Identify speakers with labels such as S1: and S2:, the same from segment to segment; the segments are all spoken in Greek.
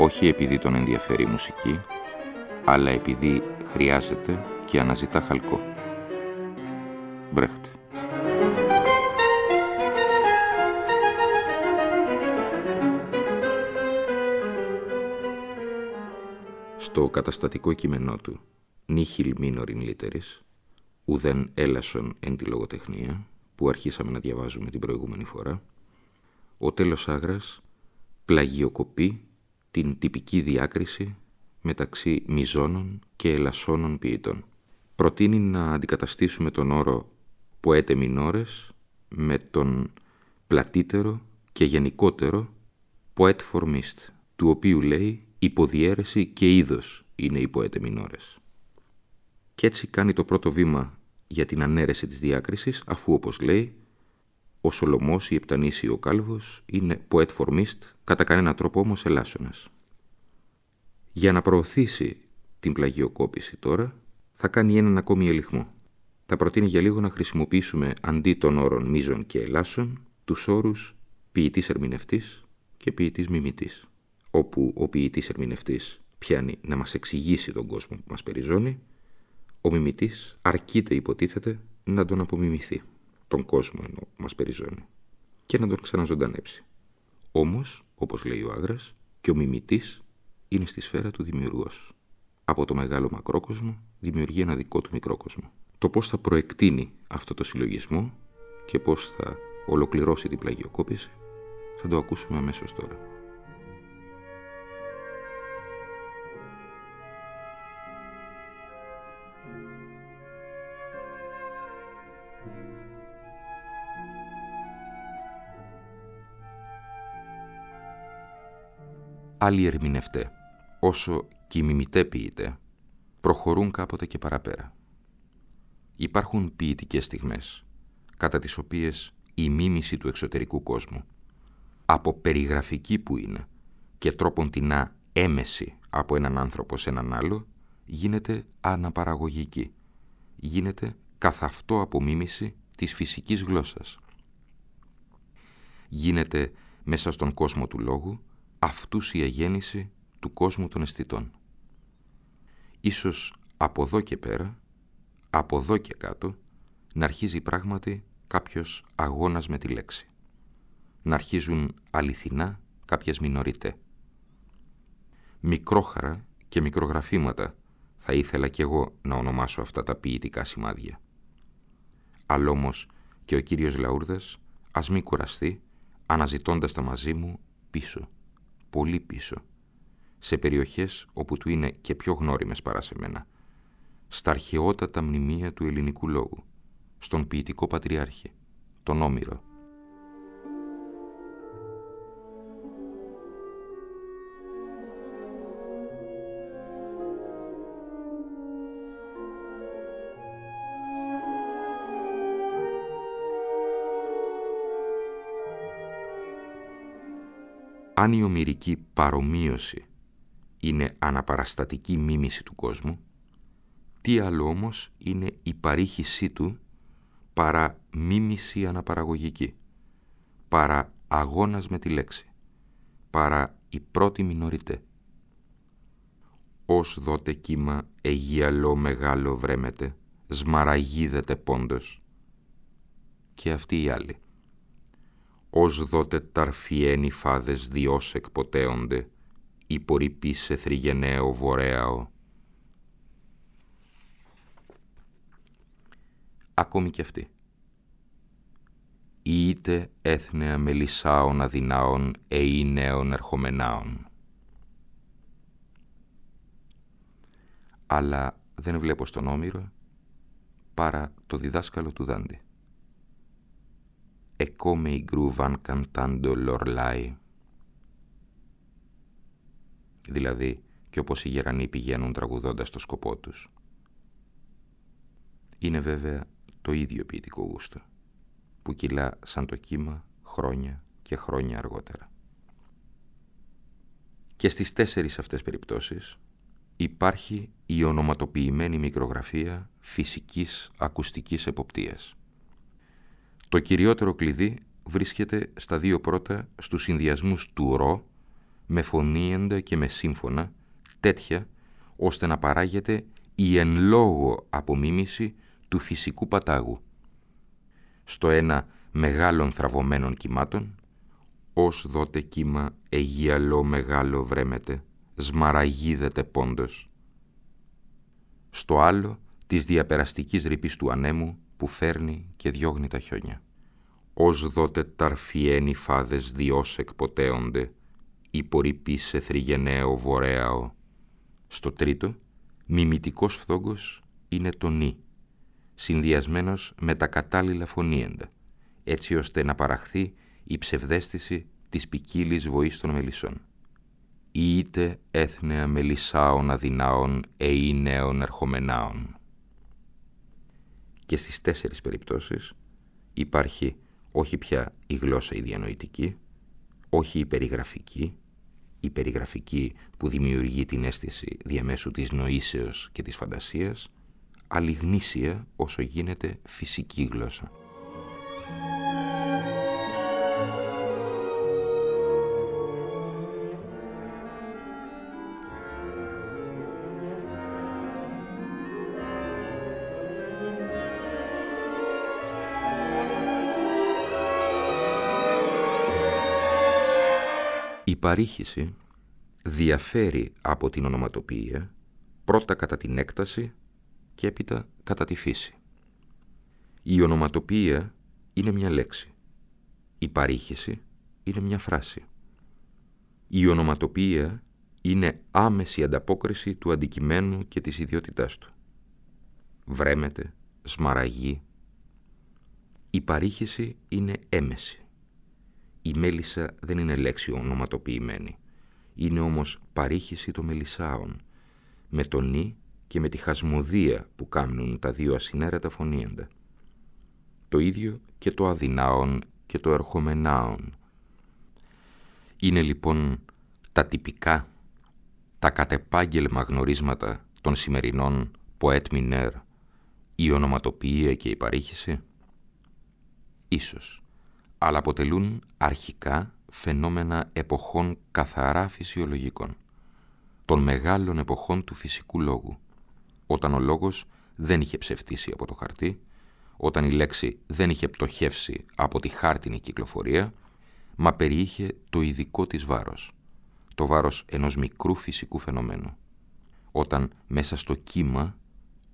S1: όχι επειδή τον ενδιαφέρει η μουσική, αλλά επειδή χρειάζεται και αναζητά χαλκό. Μπρέχτε. Στο καταστατικό κείμενό του «Νίχιλ μίνοριν λίτερης», ουδέν έλασον εν τη λογοτεχνία, που αρχίσαμε να διαβάζουμε την προηγούμενη φορά, ο τέλος Άγρας πλαγιοκοπεί την τυπική διάκριση μεταξύ μιζώνων και ελασσόνων ποιητών. Προτείνει να αντικαταστήσουμε τον όρο «ποέτε μινόρες» με τον πλατύτερο και γενικότερο «poet formist», του οποίου λέει «υποδιέρεση και είδος είναι οι ποέτε μινόρες». Κι έτσι κάνει το πρώτο βήμα για την ανέρεση της διάκρισης, αφού όπως λέει, ο Σολομός, η Επτανής ή ο Κάλβος είναι poet formist, κατά κανένα τρόπο όμως ελάσσονας. Για να προωθήσει την πλαγιοκόπηση τώρα, θα κάνει έναν ακόμη ελιχμό. Θα προτείνει για λίγο να χρησιμοποιήσουμε αντί των όρων μίζων και ελάσσων, τους όρους ποιητής ερμηνευτής και ποιητής μιμητής, όπου ο ποιητής ερμηνευτής πιάνει να μας εξηγήσει τον κόσμο που μας περιζώνει ο μιμητής αρκείται υποτίθεται να τον απομιμηθεί, τον κόσμο ενώ μας περιζώνει, και να τον ξαναζωντανέψει. Όμως, όπως λέει ο Άγρας, και ο μιμητής είναι στη σφαίρα του δημιουργός. Από το μεγάλο μακρόκοσμο δημιουργεί ένα δικό του μικρόκοσμο. Το πώς θα προεκτείνει αυτό το συλλογισμό και πώς θα ολοκληρώσει την πλαγιοκόπηση θα το ακούσουμε αμέσως τώρα. Άλλοι ερμηνευτέ, όσο και οι μιμητέ ποιητέ, προχωρούν κάποτε και παραπέρα. Υπάρχουν ποιητικές στιγμές, κατά τις οποίες η μίμηση του εξωτερικού κόσμου, από περιγραφική που είναι και τρόπον τεινά έμεση από έναν άνθρωπο σε έναν άλλο, γίνεται αναπαραγωγική, γίνεται καθ' αυτό απομίμηση της φυσικής γλώσσας. Γίνεται μέσα στον κόσμο του λόγου αυτούς η αγέννηση του κόσμου των αισθητών. Ίσως από εδώ και πέρα, από εδώ και κάτω, να αρχίζει πράγματι κάποιος αγώνας με τη λέξη. Να αρχίζουν αληθινά κάποιες μινοριτέ. Μικρόχαρα και μικρογραφήματα θα ήθελα κι εγώ να ονομάσω αυτά τα ποιητικά σημάδια. Αλλά όμως και ο κύριος Λαούρδας ας μη κουραστεί αναζητώντας τα μαζί μου πίσω πολύ πίσω, σε περιοχές όπου του είναι και πιο γνώριμες παρά σε μένα, στα αρχαιότατα μνημεία του ελληνικού λόγου, στον ποιητικό πατριάρχη, τον Όμηρο, Αν η ομυρική παρομοίωση είναι αναπαραστατική μίμηση του κόσμου, τι άλλο όμως είναι η παρήχησή του παρά μίμηση αναπαραγωγική, παρά αγώνας με τη λέξη, παρά η πρώτη μινοριτέ. Ως δότε κύμα αιγιαλό μεγάλο βρέμεται, σμαραγίδεται πόντος. Και αυτή η άλλη ως δότε ταρφιένοι φάδες διός εκποτέονται, υπορρυπή σε θρυγενέο βορέαο. Ακόμη κι αυτή. Είτε έθνεα μελισσάων αδυνάων εή νέων ερχομενάων. Αλλά δεν βλέπω στον Όμηρο παρά το διδάσκαλο του Δάντη e come i gru van cantando l'orlai. Δηλαδή, και όπως οι γερανοί πηγαίνουν τραγουδώντας το σκοπό τους. Είναι βέβαια το ίδιο ποιητικό γούστο, που κυλά σαν το κύμα χρόνια και χρόνια αργότερα. Και στις τέσσερις αυτές περιπτώσεις υπάρχει η ονοματοποιημένη μικρογραφία φυσικής ακουστικής εποπτείας. Το κυριότερο κλειδί βρίσκεται στα δύο πρώτα στους συνδυασμούς του ρο, με φωνήεντα και με σύμφωνα, τέτοια ώστε να παράγεται η εν λόγω απομίμηση του φυσικού πατάγου. Στο ένα μεγάλων θραβωμένων κυμάτων, ως δότε κύμα αιγιαλό μεγάλο βρέμεται, σμαραγίδεται πόντος. Στο άλλο της διαπεραστικής ρηπής του ανέμου που φέρνει και διώγνει τα χιόνια. Ως δότε ταρφιένοι φάδες διός εκποτέονται, υπορρυπή σε θρυγενέο βορέαο. Στο τρίτο, μιμητικός φθόγκος είναι το νι, συνδυασμένος με τα κατάλληλα φωνήεντα, έτσι ώστε να παραχθεί η ψευδέστηση της ποικίλης βοής των μελισσών. Είτε έθνεα μελισσάων αδυνάων νέων ερχομενάων. Και στις τέσσερις περιπτώσεις υπάρχει όχι πια η γλώσσα η διανοητική, όχι η περιγραφική, η περιγραφική που δημιουργεί την αίσθηση διαμέσου της νοήσεως και της φαντασίας, αλλά γνήσια όσο γίνεται φυσική γλώσσα. Παρήχηση διαφέρει από την ονοματοποιία πρώτα κατά την έκταση και έπειτα κατά τη φύση. Η ονοματοποιία είναι μια λέξη. Η παρήχηση είναι μια φράση. Η ονοματοποιία είναι άμεση ανταπόκριση του αντικειμένου και της ιδιότητάς του. Βρέμεται, σμαραγεί. Η παρήχηση είναι έμεση. Η μέλισσα δεν είναι λέξη ονοματοποιημένη. Είναι όμως παρήχηση των μελισσάων, με τον νη και με τη χασμοδία που κάνουν τα δύο ασυνέρετα φωνήεντα. Το ίδιο και το αδυνάων και το ερχομενάων. Είναι λοιπόν τα τυπικά, τα κατεπάγγελμα γνωρίσματα των σημερινών ποέτ μινέρ, η ονοματοποιία και η παρήχηση; Ίσως αλλά αποτελούν αρχικά φαινόμενα εποχών καθαρά φυσιολογικών, των μεγάλων εποχών του φυσικού λόγου, όταν ο λόγος δεν είχε ψευτήσει από το χαρτί, όταν η λέξη δεν είχε πτωχεύσει από τη χάρτινη κυκλοφορία, μα περιείχε το ειδικό της βάρος, το βάρος ενός μικρού φυσικού φαινομένου, όταν μέσα στο κύμα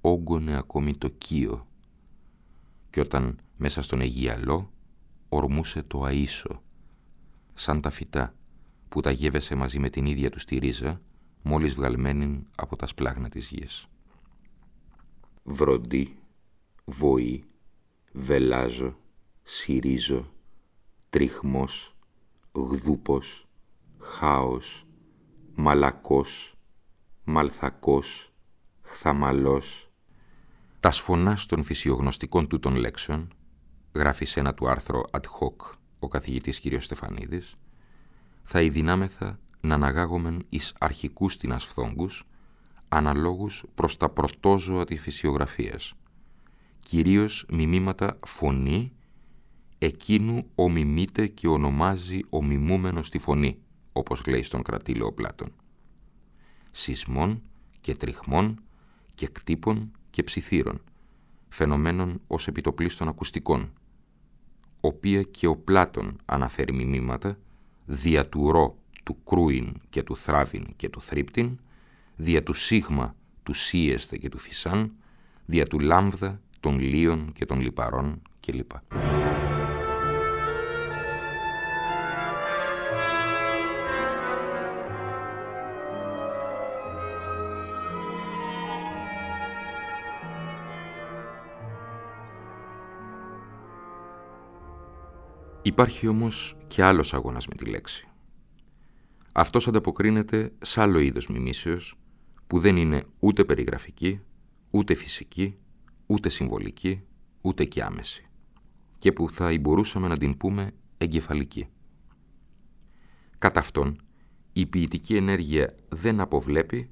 S1: όγκωνε ακόμη το κύο και όταν μέσα στον Αιγιαλό ορμούσε το αΐσο, σαν τα φυτά που τα γεύεσε μαζί με την ίδια τους τη ρίζα, μόλις βγαλμένη από τα σπλάγνα της γης. Βροντί, βοή, βελάζω, συρίζω, τριχμός, γδούπος, χάος, μαλακός, μαλθακός, χθαμαλός. Τα σφωνάς των φυσιογνωστικών του των λέξεων γράφει σε ένα του άρθρο ad hoc ο καθηγητής κ. Στεφανίδης, θα ειδυνάμεθα να αναγάγομεν εις αρχικούς την ασφθόγκους, αναλόγους προς τα πρωτόζωα της φυσιογραφίας, κυρίως μιμήματα φωνή, εκείνου ομιμείται και ονομάζει ο μιμούμενος τη φωνή, όπως λέει στον κρατήλο ο Πλάτων. Σεισμών και τριχμών και κτύπων και ψιθύρων, φαινομένων ως επιτοπλίστων ακουστικών, οποία και ο Πλάτων αναφέρει μηνύματα, δια του ρο, του κρούιν και του θράβιν και του θρύπτιν, δια του σίγμα, του σύεσθε και του φυσάν, δια του λάμβδα, των λίων και των λιπαρών κλπ. Υπάρχει όμως και άλλος αγώνας με τη λέξη. αυτός ανταποκρίνεται σε άλλο είδος μιμήσεως που δεν είναι ούτε περιγραφική, ούτε φυσική, ούτε συμβολική, ούτε και άμεση και που θα μπορούσαμε να την πούμε εγκεφαλική. Κατά αυτόν, η ποιητική ενέργεια δεν αποβλέπει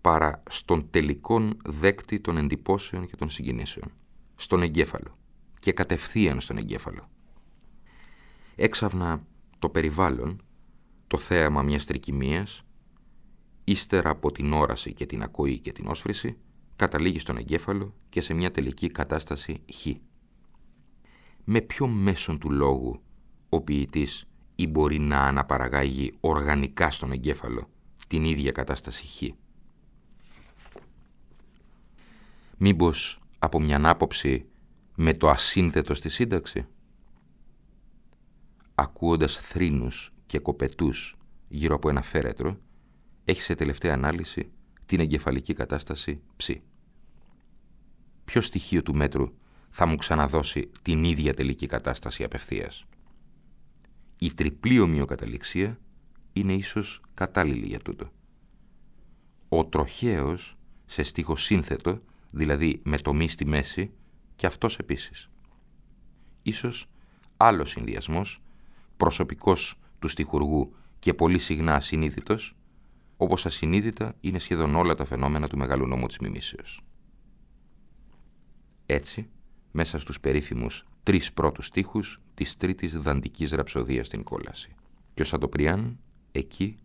S1: παρά στον τελικόν δέκτη των εντυπώσεων και των συγκινήσεων, στον εγκέφαλο και κατευθείαν στον εγκέφαλο. Έξαφνα το περιβάλλον, το θέαμα μιας τρικυμίας, ύστερα από την όραση και την ακοή και την όσφρηση, καταλήγει στον εγκέφαλο και σε μια τελική κατάσταση χ. Με ποιο μέσον του λόγου ο ποιητής ή μπορεί να αναπαραγάγει οργανικά στον εγκέφαλο την ίδια κατάσταση χ; Μήπως από μια άποψη με το ασύνθετο στη σύνταξη. Ακούοντας θρήνους και κοπετούς γύρω από ένα φέρετρο, έχει σε τελευταία ανάλυση την εγκεφαλική κατάσταση ψ. Ποιο στοιχείο του μέτρου θα μου ξαναδώσει την ίδια τελική κατάσταση απευθείας; Η τριπλή ομοιοκαταληξία είναι ίσως κατάλληλη για τούτο. Ο τροχαίος, σε στίχο σύνθετο, δηλαδή με το μη στη μέση, και αυτός επίσης. Ίσως άλλος συνδυασμός, προσωπικός του στιχουργού και πολύ συχνά ασυνείδητος, όπως ασυνείδητα είναι σχεδόν όλα τα φαινόμενα του μεγάλου νόμου της μιμήσεως. Έτσι, μέσα στους περίφημους τρεις πρώτους στίχους της τρίτης δαντικής ραψοδίας στην κόλαση. Και ο Σαντοπριάν εκεί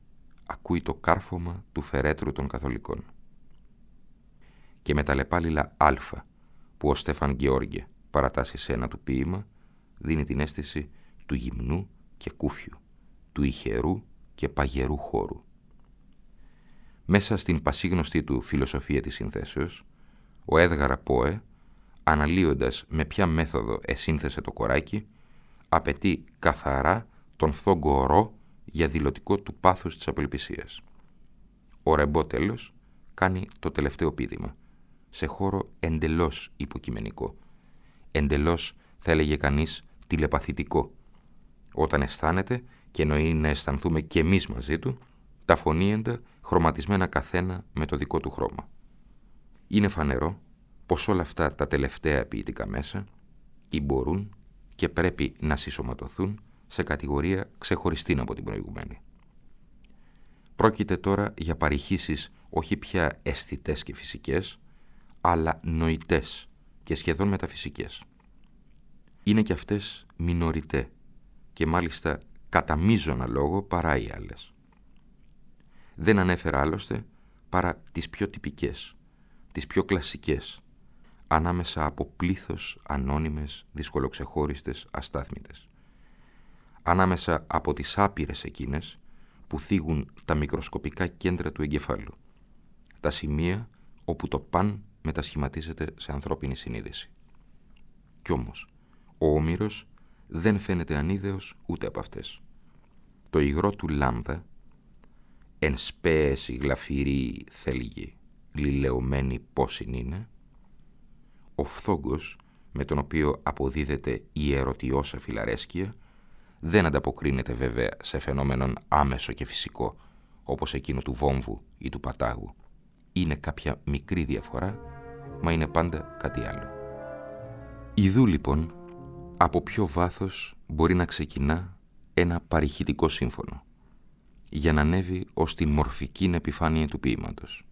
S1: ακούει το κάρφωμα του φερέτρου των καθολικών. Και με τα λεπάλιλα α που ο Στέφαν Γεώργε παρατάσσει σε ένα του ποίημα δίνει την αίσθηση του γυμνού και κούφιου, του ηχερού και παγερού χώρου. Μέσα στην πασίγνωστη του φιλοσοφία της συνθέσεως, ο Έδγαρα Πόε αναλύοντας με ποια μέθοδο εσύνθεσε το κοράκι, απαιτεί καθαρά τον φθόγκο ορό για δηλωτικό του πάθους της απελπισίας. Ο Ρεμπό τέλος κάνει το τελευταίο πείδημα, σε χώρο εντελώς υποκειμενικό, εντελώς θα έλεγε κανείς τηλεπαθητικό, όταν αισθάνεται και εννοεί να αισθανθούμε κι εμείς μαζί του, τα φωνήεντα χρωματισμένα καθένα με το δικό του χρώμα. Είναι φανερό πως όλα αυτά τα τελευταία ποιητικά μέσα ή μπορούν και πρέπει να συσσωματωθούν σε κατηγορία ξεχωριστή από την προηγουμένη. Πρόκειται τώρα για παρηχήσεις όχι πια αισθητές και φυσικές, αλλά νοητές και σχεδόν μεταφυσικές. Είναι και αυτές μινοριτέ και μάλιστα κατά μείζωνα λόγο παρά οι άλλες. Δεν ανέφερα άλλωστε παρά τις πιο τυπικές, τις πιο κλασικές, ανάμεσα από πλήθος ανώνυμες, δυσκολοξεχώριστες, αστάθμητες. Ανάμεσα από τις άπειρες εκείνες που θίγουν τα μικροσκοπικά κέντρα του εγκεφάλου, τα σημεία όπου το παν μετασχηματίζεται σε ανθρώπινη συνείδηση. Κι όμως, ο Όμηρος δεν φαίνεται ανίδεος ούτε από αυτές. Το υγρό του λάμδα, εν σπέεση γλαφυρή θέλγη, λιλεωμένη πόσιν είναι, ο φθόγκος με τον οποίο αποδίδεται η ερωτιώσα φιλαρέσκεια δεν ανταποκρίνεται βέβαια σε φαινόμενον άμεσο και φυσικό όπως εκείνο του βόμβου ή του πατάγου. Είναι κάποια μικρή διαφορά, μα είναι πάντα κάτι άλλο. Ιδού λοιπόν από ποιο βάθος μπορεί να ξεκινά ένα παρηχητικό σύμφωνο για να ανέβει ως την μορφική επιφάνεια του ποίηματος;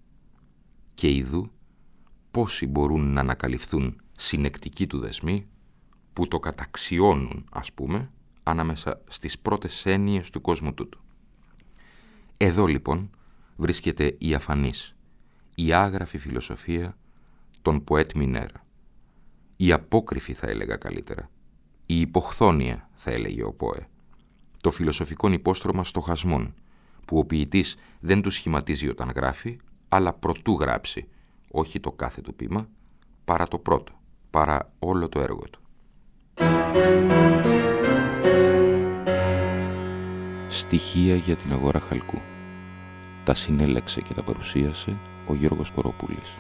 S1: Και ιδού πόσοι μπορούν να ανακαλυφθούν συνεκτικοί του δεσμοί που το καταξιώνουν, ας πούμε, ανάμεσα στις πρώτες έννοιες του κόσμου τούτου. Εδώ λοιπόν βρίσκεται η αφανής, η άγραφη φιλοσοφία των ποέτ Μινέρα. Η απόκριφη θα έλεγα καλύτερα. Η υποχθόνια θα έλεγε ο Πόε. Το φιλοσοφικό υπόστρωμα στοχασμών, που ο ποιητής δεν του σχηματίζει όταν γράφει, αλλά προτού γράψει, όχι το κάθε του πείμα, παρά το πρώτο, παρά όλο το έργο του. Στοιχεία για την αγορά χαλκού. Τα συνέλεξε και τα παρουσίασε ο Γιώργος Κοροπούλης.